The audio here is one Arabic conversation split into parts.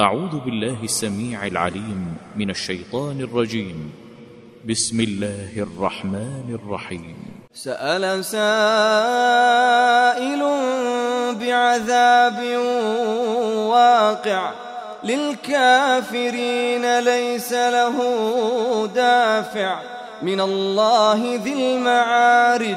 أعوذ بالله السميع العليم من الشيطان الرجيم. بسم الله الرحمن الرحيم. سأل سائل بعذاب واقع للكافرين ليس له دافع. من الله ذي المعارج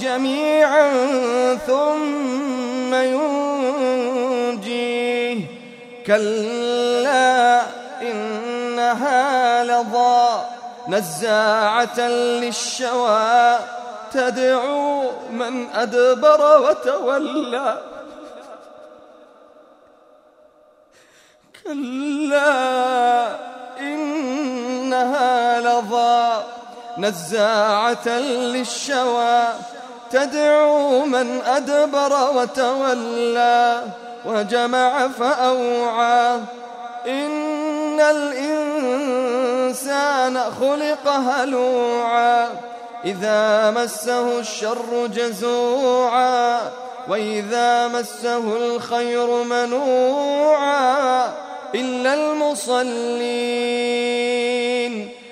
جميعا ثم ينجيه. كلا إنها لظى نزاعة للشوى تدعو من أدبر وتولى. كلا إنها لظى نزاعة للشوى تدعو من أدبر وتولى وجمع فأوعى. إن الإنسان خلق هلوعا إذا مسه الشر جزوعا وإذا مسه الخير منوعا إلا المصلين.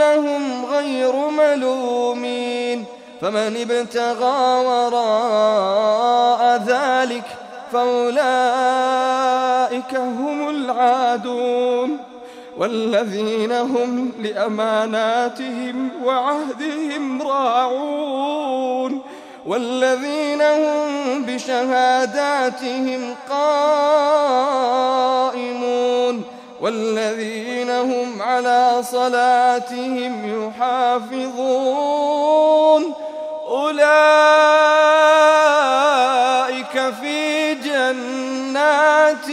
فإنهم غير ملومين فمن ابتغى وراء ذلك فأولئك هم العادون والذين هم لأماناتهم وعهدهم راعون والذين هم بشهاداتهم قائمون والذين هم على صلاتهم يحافظون. أولئك في جنات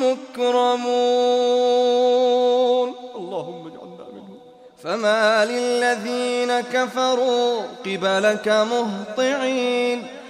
مكرمون. اللهم اجعلنا منهم. فما للذين كفروا قبلك مهطعين.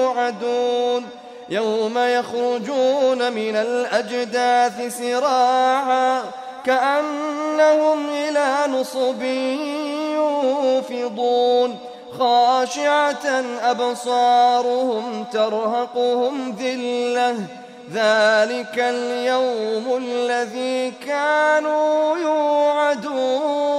يوعدون يوم يخرجون من الأجداث سراعا كأنهم إلى نصب يوفضون خاشعة أبصارهم ترهقهم ذلة ذلك اليوم الذي كانوا يوعدون